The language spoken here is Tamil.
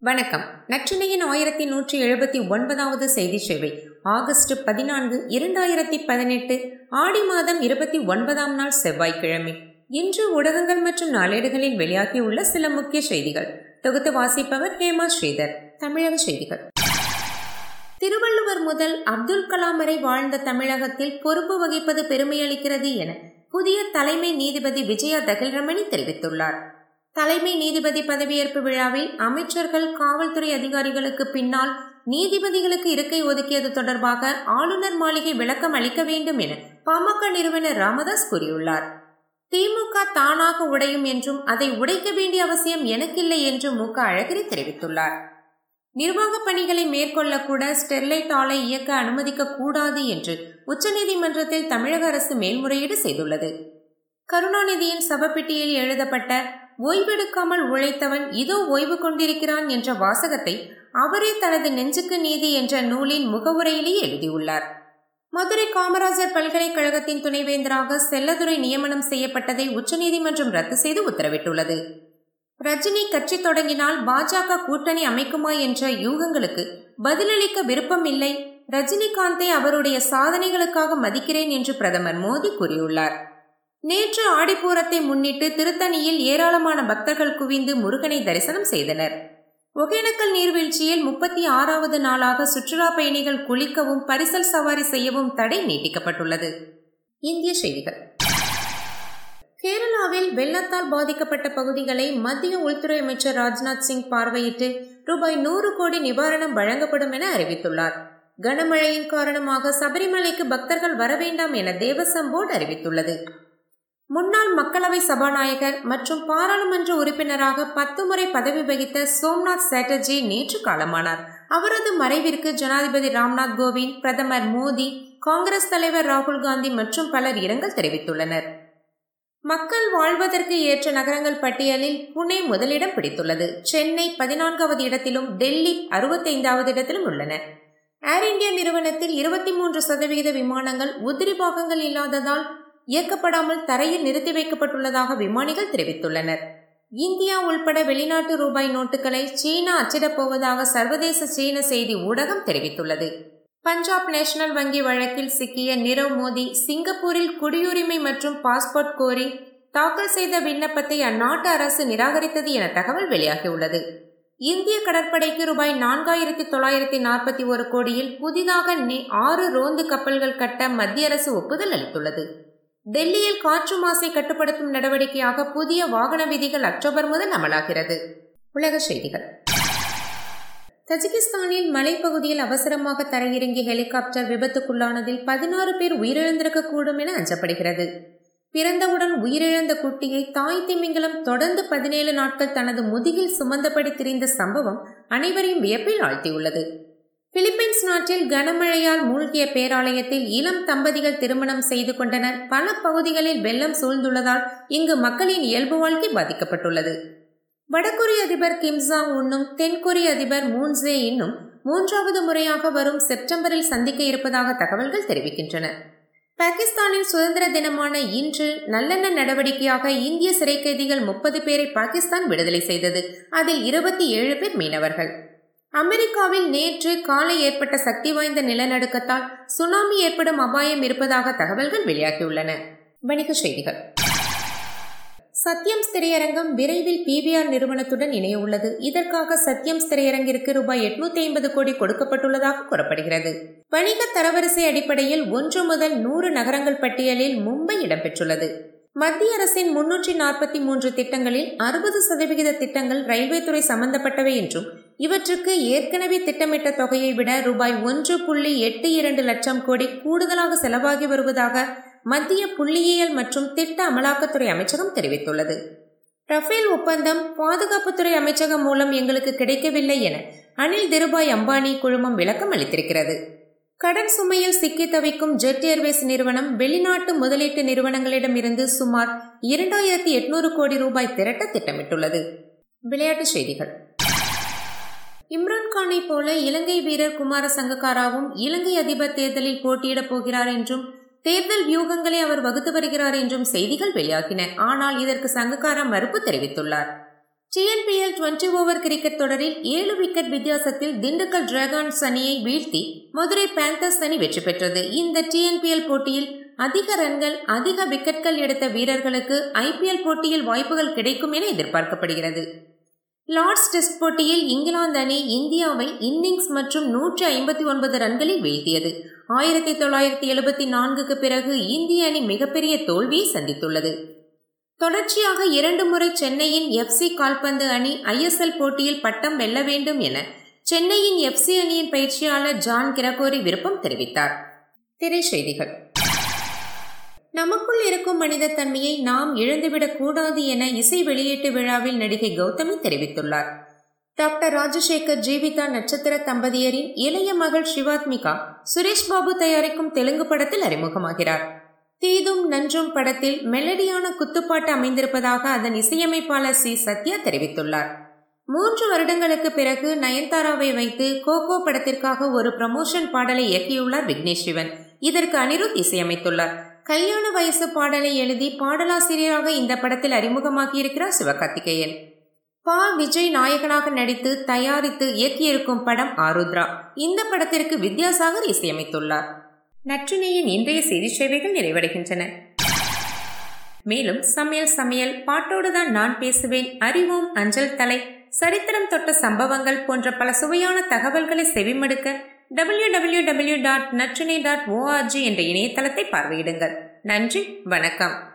வணக்கம். நற்றினையின் ஆயிரத்தி நூற்றி எழுபத்தி ஒன்பதாவது செய்தி சேவை. ஆகஸ்ட் பதினான்கு இரண்டாயிரத்தி பதினெட்டு ஆடி மாதம் இருபத்தி ஒன்பதாம் நாள் செவ்வாய்க்கிழமை. இன்று ஊடகங்கள் மற்றும் நாளேடுகளில் வெளியாகியுள்ள சில முக்கிய செய்திகள். தொகுத்து வாசிப்பவர் ஹேமா ஸ்ரீதர். தமிழக செய்திகள். திருவள்ளுவர் முதல் அப்துல் கலாம் வரை வாழ்ந்த தமிழகத்தில் பொறுப்பு வகிப்பது பெருமையளிக்கிறது என புதிய தலைமை நீதிபதி விஜயா தகில்ரமணி தெரிவித்துள்ளார். தலைமை நீதிபதி பதவியேற்பு விழாவில் அமைச்சர்கள் காவல்துறை அதிகாரிகளுக்கு பின்னால் நீதிபதிகளுக்கு இருக்கை ஒதுக்கியது தொடர்பாக ஆளுநர் மாளிகை விளக்கம் அளிக்க வேண்டும் என பாமக நிறுவனர் ராமதாஸ் கூறியுள்ளார். திமுக தானாக உடையும் என்றும் அதை உடைக்க வேண்டிய அவசியம் எனக்கில்லை என்றும் மு. அழகிரி தெரிவித்துள்ளார். நிர்வாக பணிகளை மேற்கொள்ளக்கூட ஸ்டெர்லைட் ஆலை இயக்க அனுமதிக்க கூடாது என்று உச்சநீதிமன்றத்தில் தமிழக அரசு மேல்முறையீடு செய்துள்ளது. கருணாநிதியின் சவப்பெட்டியில் எழுதப்பட்ட ஓய்வெடுக்காமல் உழைத்தவன் இதோ ஓய்வு கொண்டிருக்கிறான் என்ற வாசகத்தை அவரே தனது நெஞ்சுக்கு நீதி என்ற நூலின் முகவுரையிலேயே எழுதியுள்ளார். மதுரை காமராஜர் பல்கலைக்கழகத்தின் துணைவேந்தராக செல்லதுரை நியமனம் செய்யப்பட்டதை உச்சநீதிமன்றம் ரத்து செய்து உத்தரவிட்டுள்ளது. ரஜினி கட்சி தொடங்கினால் பாஜக கூட்டணி அமைக்குமா என்ற யூகங்களுக்கு பதிலளிக்க விருப்பம் இல்லை. ரஜினிகாந்தை அவருடைய சாதனைகளுக்காக மதிக்கிறேன் என்று பிரதமர் மோடி கூறியுள்ளார். நேற்று ஆடிப்பூரத்தை முன்னிட்டு திருத்தணியில் ஏராளமான பக்தர்கள் குவிந்து முருகனை தரிசனம் செய்தனர். ஒகேனக்கல் நீர்வீழ்ச்சியில் முப்பத்தி ஆறாவது நாளாக சுற்றுலா பயணிகள் குளிக்கவும் பரிசல் சவாரி செய்யவும் தடை நீட்டிக்கப்பட்டுள்ளது. இந்திய செய்திகள். கேரளாவில் வெள்ளத்தால் பாதிக்கப்பட்ட பகுதிகளை மத்திய உள்துறை அமைச்சர் ராஜ்நாத் சிங் பார்வையிட்டு ரூபாய் நூறு கோடி நிவாரணம் வழங்கப்படும் என அறிவித்துள்ளார். கனமழையின் காரணமாக சபரிமலைக்கு பக்தர்கள் வர வேண்டாம் என தேவசம் போர்டு அறிவித்துள்ளது. முன்னாள் மக்களவை சபாநாயகர் மற்றும் பாராளுமன்ற உறுப்பினராக பத்து முறை பதவி வகித்த சோம்நாத் சாட்டர்ஜி நேற்று காலமானார். அவரது மறைவிற்கு ஜனாதிபதி ராம்நாத் கோவிந்த் பிரதமர் மோடி காங்கிரஸ் தலைவர் ராகுல் காந்தி மற்றும் பலர் இரங்கல் தெரிவித்துள்ளனர். மக்கள் வாழ்வதற்கு ஏற்ற நகரங்கள் பட்டியலில் புனே முதலிடம் பிடித்துள்ளது. சென்னை பதினான்காவது இடத்திலும் டெல்லி அறுபத்தைந்தாவது இடத்திலும் உள்ளன. ஏர் இந்தியா நிறுவனத்தில் இருபத்தி மூன்று சதவிகித விமானங்கள் உதிரி பாகங்கள் இல்லாததால் இயக்கப்படாமல் தரையில் நிறுத்தி வைக்கப்பட்டுள்ளதாக விமானிகள் தெரிவித்துள்ளனர். இந்தியா உள்பட வெளிநாட்டு ரூபாய் நோட்டுகளை சீனா அச்சிடப் போவதாக சர்வதேச சீன செய்தி ஊடகம் தெரிவித்துள்ளது. பஞ்சாப் நேஷனல் வங்கி வழக்கில் சிக்கிய நிரவ் மோடி சிங்கப்பூரில் குடியுரிமை மற்றும் பாஸ்போர்ட் கோரி தாக்கல் செய்த விண்ணப்பத்தை அந்நாட்டு அரசு நிராகரித்தது என தகவல் வெளியாகியுள்ளது. இந்திய கடற்படைக்கு ரூபாய் நான்காயிரத்தி தொள்ளாயிரத்தி நாற்பத்தி ஒரு கோடியில் புதிதாக ஆறு ரோந்து கப்பல்கள் கட்ட மத்திய அரசு ஒப்புதல் அளித்துள்ளது. டெல்லியில் காற்று மாசை கட்டுப்படுத்தும் நடவடிக்கையாக புதிய வாகன விதிகள் அக்டோபர் முதல் அமலாகிறது. உலக செய்திகள். தஜிகிஸ்தானில் மலைப்பகுதியில் அவசரமாக தரையிறங்கிய ஹெலிகாப்டர் விபத்துக்குள்ளானதில் பதினாறு பேர் உயிரிழந்திருக்கக்கூடும் என அஞ்சப்படுகிறது. பிறந்தவுடன் உயிரிழந்த குட்டியை தாய் திமிங்கலம் தொடர்ந்து பதினேழு நாட்கள் தனது முதுகில் சுமந்தபடி திரிந்த சம்பவம் அனைவரையும் வியப்பில் ஆழ்த்தியுள்ளது. பிலிப்பைன்ஸ் நாட்டில் கனமழையால் மூழ்கிய பேராலயத்தில் இளம் தம்பதிகள் திருமணம் செய்து கொண்டனர். பல பகுதிகளில் வெள்ளம் சூழ்ந்துள்ளதால் இங்கு மக்களின் இயல்பு வாழ்க்கை பாதிக்கப்பட்டுள்ளது. வடகொரிய அதிபர் கிம்சாங் உன்னும் தென்கொரிய அதிபர் மூன்சே இன்னும் மூன்றாவது முறையாக வரும் செப்டம்பரில் சந்திக்க இருப்பதாக தகவல்கள் தெரிவிக்கின்றன. பாகிஸ்தானின் சுதந்திர தினமான இன்று நல்லெண்ண நடவடிக்கையாக இந்திய சிறை கைதிகள் முப்பது பேரை பாகிஸ்தான் விடுதலை செய்தது. அதில் இருபத்தி ஏழு பேர் மீனவர்கள். அமெரிக்காவில் நேற்று காலை ஏற்பட்ட சக்தி வாய்ந்த நிலநடுக்கத்தால் சுனாமி ஏற்படும் அபாயம் இருப்பதாக தகவல்கள் வெளியாகியுள்ளன. வணிக செய்திகள். சத்யம் திரையரங்கம் விரைவில் பிவிஆர் நிறுவனத்துடன் இணைய உள்ளது இதற்காக சத்யம் திரையரங்கிற்கு ரூபாய் எட்நூத்தி ஐம்பது கோடி கொடுக்கப்பட்டுள்ளதாக கூறப்படுகிறது. வணிக தரவரிசை அடிப்படையில் ஒன்று முதல் நூறு நகரங்கள் பட்டியலில் மும்பை இடம்பெற்றுள்ளது. மத்திய அரசின் முன்னூற்றி நாற்பத்தி மூன்று திட்டங்களில் அறுபது சதவிகித திட்டங்கள் ரயில்வே துறை சம்பந்தப்பட்டவை என்றும் இவற்றுக்கு ஏற்கனவே திட்டமிட்ட தொகையை விட ரூபாய் ஒன்று புள்ளி எட்டு இரண்டு லட்சம் கோடி கூடுதலாக செலவாகி வருவதாக மத்திய புள்ளியியல் மற்றும் திட்ட அமலாக்கத்துறை அமைச்சகம் தெரிவித்துள்ளது. ரஃபேல் ஒப்பந்தம் பாதுகாப்புத்துறை அமைச்சகம் மூலம் எங்களுக்கு கிடைக்கவில்லை என அனில் திருபாய் அம்பானி குழுமம் விளக்கம் அளித்திருக்கிறது. கடன் சுமையில் சிக்கி தவிக்கும் ஜெட் ஏர்வேஸ் நிறுவனம் வெளிநாட்டு முதலீட்டு நிறுவனங்களிடமிருந்து சுமார் இரண்டாயிரத்தி எட்நூறு கோடி ரூபாய் திரட்ட திட்டமிட்டுள்ளது. விளையாட்டுச் செய்திகள். இம்ரான்கானை போல இலங்கை வீரர் குமார சங்கக்காராவும் இலங்கை அதிபர் தேர்தலில் போட்டியிடப் போகிறார் என்றும் தேர்தல் வியூகங்களை அவர் வகுத்து வருகிறார் என்றும் செய்திகள் வெளியாகின. ஆனால் இதற்கு சங்கக்காரா மறுப்பு தெரிவித்துள்ளார். டிஎன்பிஎல் டுவெண்டி ஓவர் கிரிக்கெட் தொடரில் ஏழு விக்கெட் வித்தியாசத்தில் திண்டுக்கல் டிராகன்ஸ் அணியை வீழ்த்தி மதுரை பேந்தர்ஸ் அணி வெற்றி பெற்றது. இந்த டிஎன்பிஎல் போட்டியில் அதிக ரன்கள் அதிக விக்கெட்கள் எடுத்த வீரர்களுக்கு ஐபிஎல் போட்டியில் வாய்ப்புகள் கிடைக்கும் என எதிர்பார்க்கப்படுகிறது. லார்ட்ஸ் டெஸ்ட் போட்டியில் இங்கிலாந்து அணி இந்தியாவை இன்னிங்ஸ் மற்றும் நூற்றி ஐம்பத்தி ஒன்பது ரன்களில் வீழ்த்தியது. ஆயிரத்தி தொள்ளாயிரத்தி எழுபத்தி நான்குக்கு பிறகு இந்திய அணி மிகப்பெரிய தோல்வியை சந்தித்துள்ளது. தொடர்ச்சியாக இரண்டு முறை சென்னையின் எஃப்சி கால்பந்து அணி ஐஎஸ்எல் போட்டியில் பட்டம் வெல்ல வேண்டும் என சென்னையின் எஃப்சி அணியின் பயிற்சியாளர் ஜான் கிரகோரி விருப்பம் தெரிவித்தார். திரை செய்திகள். நமக்குள் இருக்கும் மனித தன்மையை நாம் இழந்துவிடக் கூடாது என இசை வெளியீட்டு விழாவில் நடிகை கௌதமி தெரிவித்துள்ளார். டாக்டர் ராஜசேகர் ஜீவிதா நட்சத்திர தம்பதியரின் இளைய மகள் சிவாத்மிகா சுரேஷ் பாபு தயாரிக்கும் தெலுங்கு படத்தில் அறிமுகமாகிறார். தீதும் நன்றும் படத்தில் மெலடியான குத்துப்பாட்டு அமைந்திருப்பதாக அதன் இசையமைப்பாளர் சி. சத்யா தெரிவித்துள்ளார். மூன்று வருடங்களுக்கு பிறகு நயன்தாராவை வைத்து கோகோ படத்திற்காக ஒரு ப்ரமோஷன் பாடலை இயக்கியுள்ளார் விக்னேஷ் சிவன். இதற்கு அனிருத் இசையமைத்துள்ளார். கல்யாண வயசு பாடலை எழுதி பாடலாசிரியராக இந்த படத்தில் அறிமுகமாகியிருக்கிறார் சிவகார்த்திகேயன். பா. விஜய் நாயகனாக நடித்து தயாரித்து இயக்கியிருக்கும் படம் ஆருத்ரா. இந்த படத்திற்கு வித்யாசாகர் இசையமைத்துள்ளார். நற்றினையின் இன்றைய செய்தி சேவைகள் நிறைவடைகின்றன. மேலும் சமையல் சமையல் பாட்டோடு தான் நான் பேசுவேன். அறிவோம் அஞ்சல் தலை சரித்திரம் தொட்ட சம்பவங்கள் போன்ற பல சுவையான தகவல்களை செவிமடுக்க W W W dot Natrinai dot O R G என்ற இணையதளத்தை பார்வையிடுங்கள். நன்றி வணக்கம்.